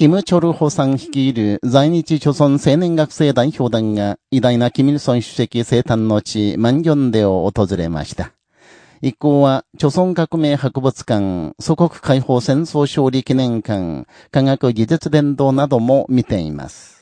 キム・チョルホさん率いる在日朝村青年学生代表団が偉大なキム・イルソン主席生誕の地、マンギョンデを訪れました。一行は、朝村革命博物館、祖国解放戦争勝利記念館、科学技術伝道なども見ています。